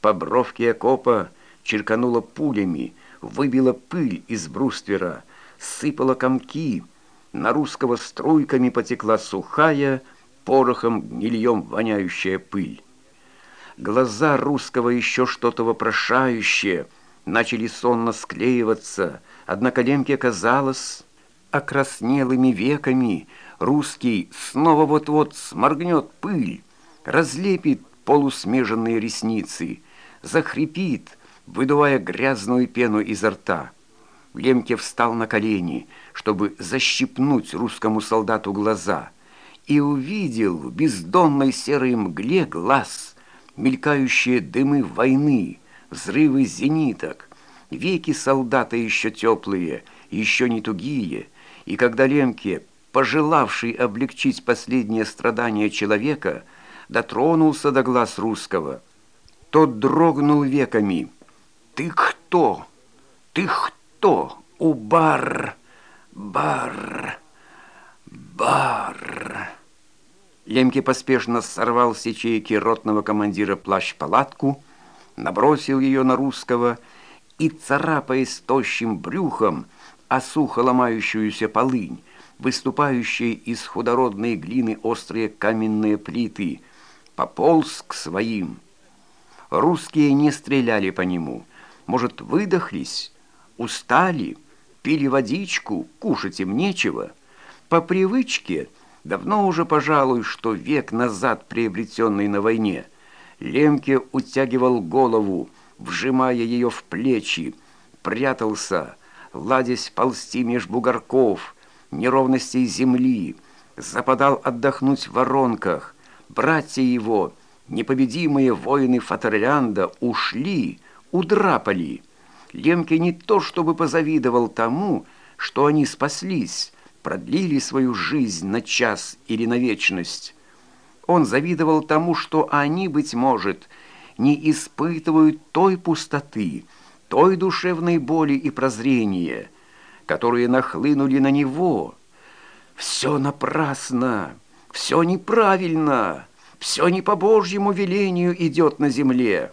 по бровке окопа черканула пулями, выбила пыль из бруствера, сыпала комки. На русского струйками потекла сухая, порохом гнильем воняющая пыль. Глаза русского еще что-то вопрошающее начали сонно склеиваться, однако Лемке казалось, окраснелыми веками русский снова вот-вот сморгнет пыль, разлепит полусмеженные ресницы, захрипит, выдувая грязную пену изо рта. Лемке встал на колени, чтобы защипнуть русскому солдату глаза, и увидел в бездонной серой мгле глаз, мелькающие дымы войны, взрывы зениток, веки солдата еще теплые, еще не тугие, и когда Лемке, пожелавший облегчить последнее страдание человека, дотронулся до глаз русского, тот дрогнул веками. «Ты кто? Ты кто? Убар! Бар! Бар!» Лемке поспешно сорвал с ячейки ротного командира плащ-палатку, набросил ее на русского и, царапаясь тощим брюхом, а сухо ломающуюся полынь, выступающие из худородной глины острые каменные плиты, пополз к своим. Русские не стреляли по нему. Может, выдохлись, устали, пили водичку, кушать им нечего. По привычке, давно уже, пожалуй, что век назад приобретенный на войне, Лемке утягивал голову, вжимая ее в плечи, прятался, ладясь ползти меж бугорков, неровностей земли, западал отдохнуть в воронках. Братья его, непобедимые воины Фатерлянда, ушли, удрапали. Лемке не то чтобы позавидовал тому, что они спаслись, продлили свою жизнь на час или на вечность. Он завидовал тому, что они, быть может, не испытывают той пустоты, той душевной боли и прозрения, которые нахлынули на него. Все напрасно, все неправильно, все не по Божьему велению идет на земле.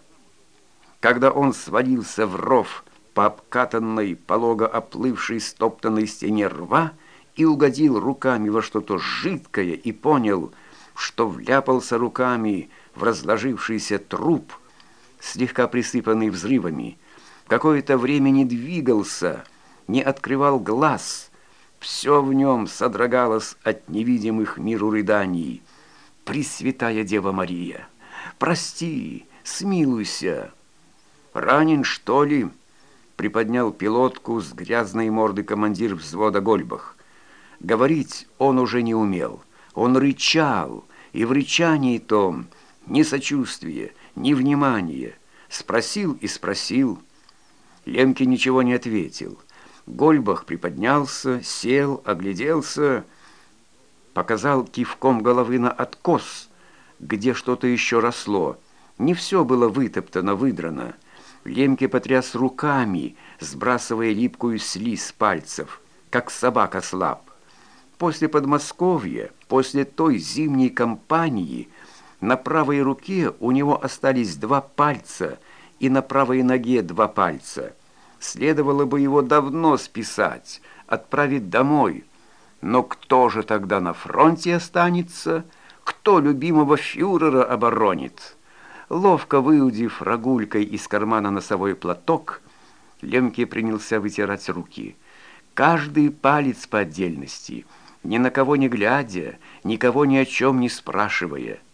Когда он свалился в ров по обкатанной, полого оплывшей стоптанной стене рва и угодил руками во что-то жидкое и понял, что вляпался руками в разложившийся труп, слегка присыпанный взрывами, какое-то время не двигался, не открывал глаз. Все в нем содрогалось от невидимых миру рыданий. «Пресвятая Дева Мария, прости, смилуйся!» «Ранен, что ли?» приподнял пилотку с грязной морды командир взвода Гольбах. Говорить он уже не умел. Он рычал, и в рычании том ни сочувствия, ни внимания. Спросил и спросил, Лемке ничего не ответил. Гольбах приподнялся, сел, огляделся, показал кивком головы на откос, где что-то еще росло. Не все было вытоптано, выдрано. Лемке потряс руками, сбрасывая липкую слизь с пальцев, как собака слаб. После Подмосковья, после той зимней кампании, на правой руке у него остались два пальца и на правой ноге два пальца. Следовало бы его давно списать, отправить домой. Но кто же тогда на фронте останется? Кто любимого фюрера оборонит? Ловко выудив рогулькой из кармана носовой платок, Лемке принялся вытирать руки. Каждый палец по отдельности, ни на кого не глядя, никого ни о чем не спрашивая –